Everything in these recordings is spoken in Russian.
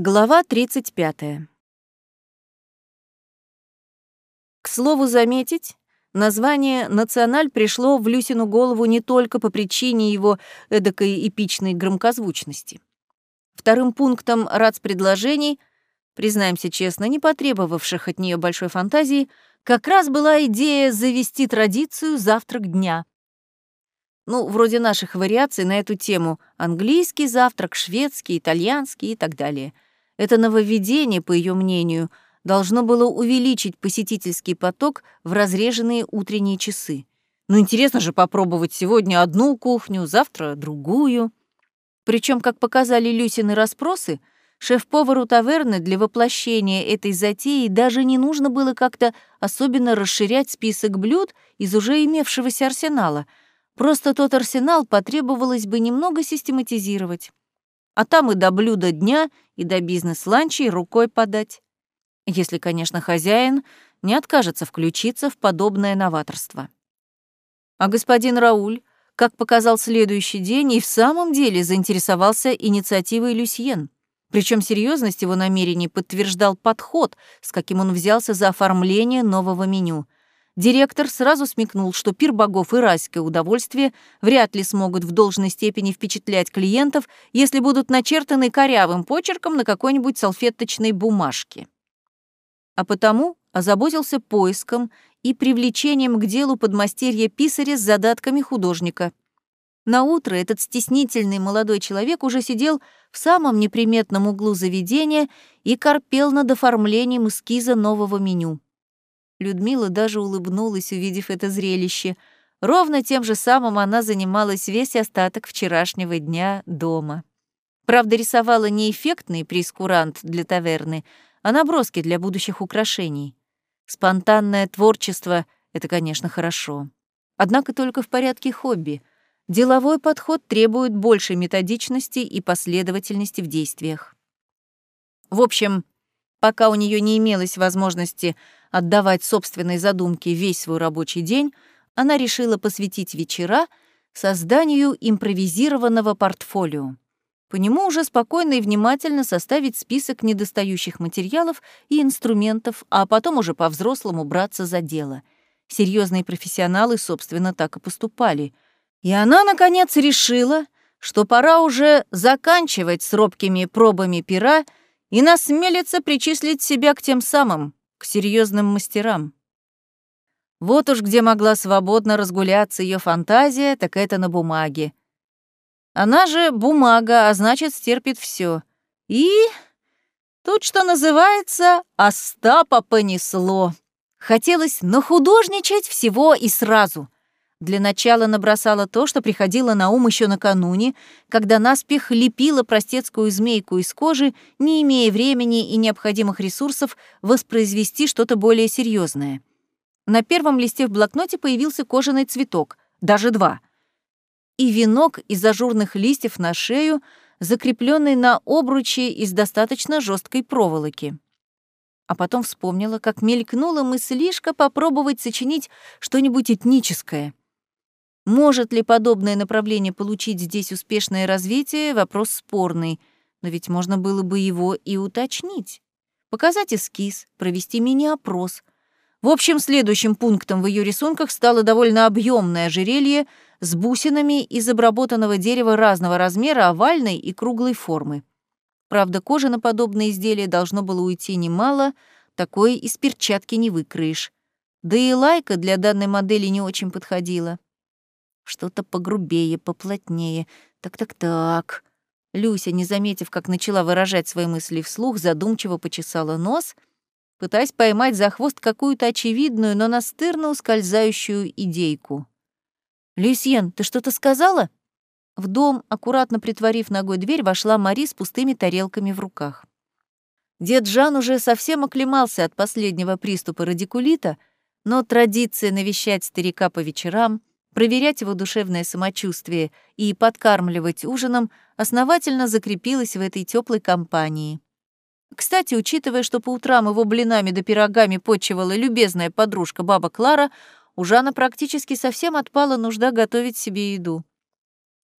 Глава 35. К слову заметить, название «Националь» пришло в Люсину голову не только по причине его эдакой эпичной громкозвучности. Вторым пунктом РАЦ-предложений, признаемся честно, не потребовавших от нее большой фантазии, как раз была идея завести традицию «Завтрак дня», ну, вроде наших вариаций на эту тему — английский завтрак, шведский, итальянский и так далее — это нововведение, по ее мнению, должно было увеличить посетительский поток в разреженные утренние часы. Ну, интересно же попробовать сегодня одну кухню, завтра другую. Причем, как показали Люсины расспросы, шеф-повару таверны для воплощения этой затеи даже не нужно было как-то особенно расширять список блюд из уже имевшегося арсенала. Просто тот арсенал потребовалось бы немного систематизировать а там и до блюда дня, и до бизнес-ланчей рукой подать. Если, конечно, хозяин не откажется включиться в подобное новаторство. А господин Рауль, как показал следующий день, и в самом деле заинтересовался инициативой Люсьен. Причем серьезность его намерений подтверждал подход, с каким он взялся за оформление нового меню — Директор сразу смекнул, что пир богов и райское удовольствие вряд ли смогут в должной степени впечатлять клиентов, если будут начертаны корявым почерком на какой-нибудь салфеточной бумажке. А потому озаботился поиском и привлечением к делу подмастерья писаря с задатками художника. На утро этот стеснительный молодой человек уже сидел в самом неприметном углу заведения и корпел над оформлением эскиза нового меню. Людмила даже улыбнулась, увидев это зрелище. Ровно тем же самым она занималась весь остаток вчерашнего дня дома. Правда, рисовала не эффектный прескурант для таверны, а наброски для будущих украшений. Спонтанное творчество — это, конечно, хорошо. Однако только в порядке хобби. Деловой подход требует большей методичности и последовательности в действиях. В общем, пока у нее не имелось возможности отдавать собственной задумке весь свой рабочий день, она решила посвятить вечера созданию импровизированного портфолио. По нему уже спокойно и внимательно составить список недостающих материалов и инструментов, а потом уже по-взрослому браться за дело. Серьезные профессионалы, собственно, так и поступали. И она, наконец, решила, что пора уже заканчивать с робкими пробами пера и насмелиться причислить себя к тем самым, к серьезным мастерам. Вот уж где могла свободно разгуляться ее фантазия, так это на бумаге. Она же бумага, а значит, стерпит все. И тут, что называется, Остапа понесло. Хотелось нахудожничать всего и сразу — для начала набросала то, что приходило на ум еще накануне, когда наспех лепила простецкую змейку из кожи, не имея времени и необходимых ресурсов воспроизвести что-то более серьезное. На первом листе в блокноте появился кожаный цветок, даже два. И венок из ажурных листьев на шею, закрепленный на обруче из достаточно жесткой проволоки. А потом вспомнила, как мелькнула мыслишка попробовать сочинить что-нибудь этническое. Может ли подобное направление получить здесь успешное развитие — вопрос спорный, но ведь можно было бы его и уточнить. Показать эскиз, провести мини-опрос. В общем, следующим пунктом в ее рисунках стало довольно объемное ожерелье с бусинами из обработанного дерева разного размера, овальной и круглой формы. Правда, кожи на подобные изделия должно было уйти немало, такое из перчатки не выкроешь. Да и лайка для данной модели не очень подходила. Что-то погрубее, поплотнее. Так-так-так. Люся, не заметив, как начала выражать свои мысли вслух, задумчиво почесала нос, пытаясь поймать за хвост какую-то очевидную, но настырно ускользающую идейку. «Люсьен, ты что-то сказала?» В дом, аккуратно притворив ногой дверь, вошла Мари с пустыми тарелками в руках. Дед Жан уже совсем оклемался от последнего приступа радикулита, но традиция навещать старика по вечерам проверять его душевное самочувствие и подкармливать ужином основательно закрепилась в этой теплой компании. Кстати, учитывая, что по утрам его блинами да пирогами почивала любезная подружка баба Клара, у Жана практически совсем отпала нужда готовить себе еду.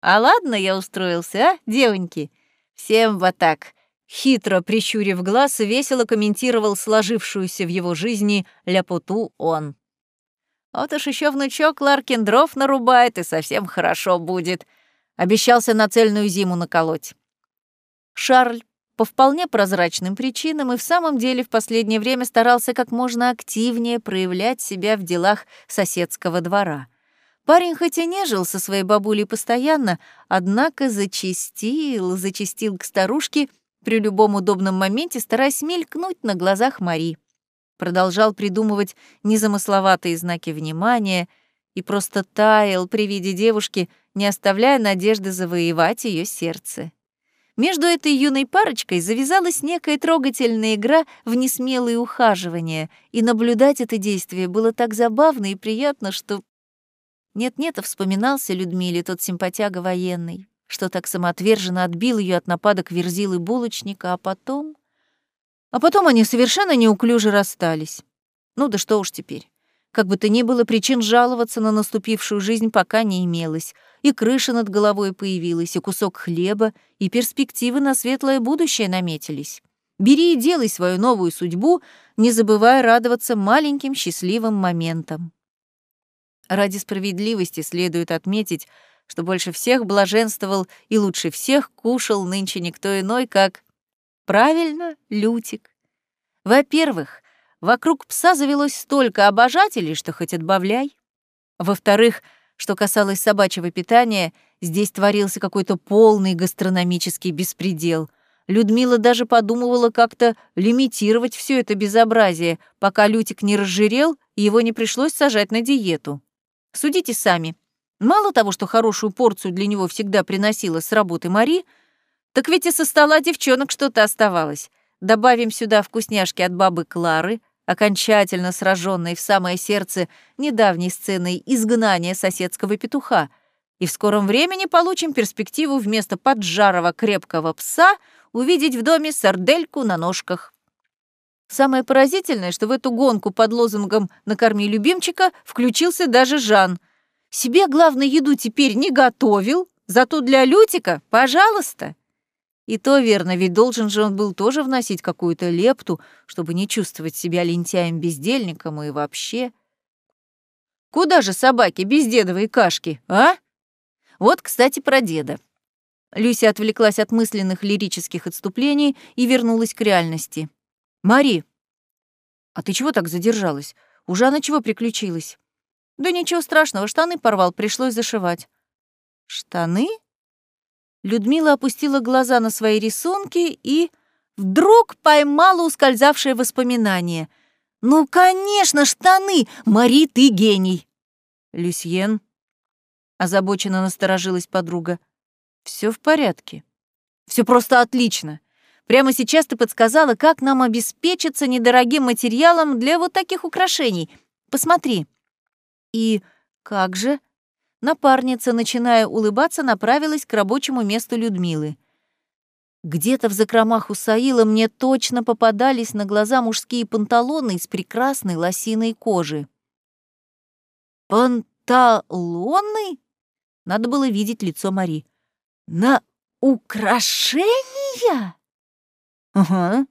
«А ладно я устроился, а, девоньки? Всем вот так. Хитро прищурив глаз, весело комментировал сложившуюся в его жизни ляпоту он. «Вот уж еще внучок Ларкин дров нарубает, и совсем хорошо будет», Обещался на цельную зиму наколоть. Шарль по вполне прозрачным причинам и в самом деле в последнее время старался как можно активнее проявлять себя в делах соседского двора. Парень хоть и не жил со своей бабулей постоянно, однако зачистил, зачистил к старушке при любом удобном моменте, стараясь мелькнуть на глазах Мари. Продолжал придумывать незамысловатые знаки внимания и просто таял при виде девушки, не оставляя надежды завоевать ее сердце. Между этой юной парочкой завязалась некая трогательная игра в несмелые ухаживания, и наблюдать это действие было так забавно и приятно, что... Нет-нет, а вспоминался Людмиле тот симпатяга военный, что так самоотверженно отбил ее от нападок верзилы булочника, а потом... А потом они совершенно неуклюже расстались. Ну да что уж теперь. Как бы то ни было, причин жаловаться на наступившую жизнь пока не имелось. И крыша над головой появилась, и кусок хлеба, и перспективы на светлое будущее наметились. Бери и делай свою новую судьбу, не забывая радоваться маленьким счастливым моментам. Ради справедливости следует отметить, что больше всех блаженствовал и лучше всех кушал нынче никто иной, как... Правильно, Лютик. Во-первых, Вокруг пса завелось столько обожателей, что хоть отбавляй. Во-вторых, что касалось собачьего питания, здесь творился какой-то полный гастрономический беспредел. Людмила даже подумывала как-то лимитировать все это безобразие, пока Лютик не разжирел, и его не пришлось сажать на диету. Судите сами. Мало того, что хорошую порцию для него всегда приносила с работы Мари, так ведь и со стола девчонок что-то оставалось. Добавим сюда вкусняшки от бабы Клары, окончательно сраженной в самое сердце недавней сценой изгнания соседского петуха, и в скором времени получим перспективу вместо поджарого крепкого пса увидеть в доме сардельку на ножках. Самое поразительное, что в эту гонку под лозунгом «накорми любимчика» включился даже Жан. Себе, главное, еду теперь не готовил, зато для Лютика — пожалуйста. И то верно, ведь должен же он был тоже вносить какую-то лепту, чтобы не чувствовать себя лентяем-бездельником и вообще. Куда же собаки без дедовой кашки, а? Вот, кстати, про деда. Люся отвлеклась от мысленных лирических отступлений и вернулась к реальности. «Мари, а ты чего так задержалась? Уже она чего приключилась?» «Да ничего страшного, штаны порвал, пришлось зашивать». «Штаны?» Людмила опустила глаза на свои рисунки и вдруг поймала ускользавшее воспоминание. «Ну, конечно, штаны! Мари, ты гений!» «Люсьен?» — озабоченно насторожилась подруга. Все в порядке. Все просто отлично. Прямо сейчас ты подсказала, как нам обеспечиться недорогим материалом для вот таких украшений. Посмотри». «И как же?» Напарница, начиная улыбаться, направилась к рабочему месту Людмилы. Где-то в закромах у Саила мне точно попадались на глаза мужские панталоны из прекрасной лосиной кожи. «Панталоны?» Надо было видеть лицо Мари. «На украшения?» «Ага.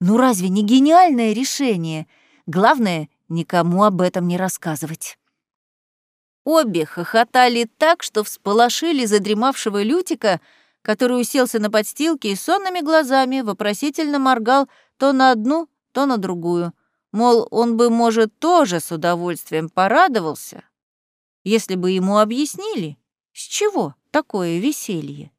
Ну разве не гениальное решение? Главное, никому об этом не рассказывать». Обе хохотали так, что всполошили задремавшего Лютика, который уселся на подстилке и сонными глазами вопросительно моргал то на одну, то на другую. Мол, он бы, может, тоже с удовольствием порадовался, если бы ему объяснили, с чего такое веселье.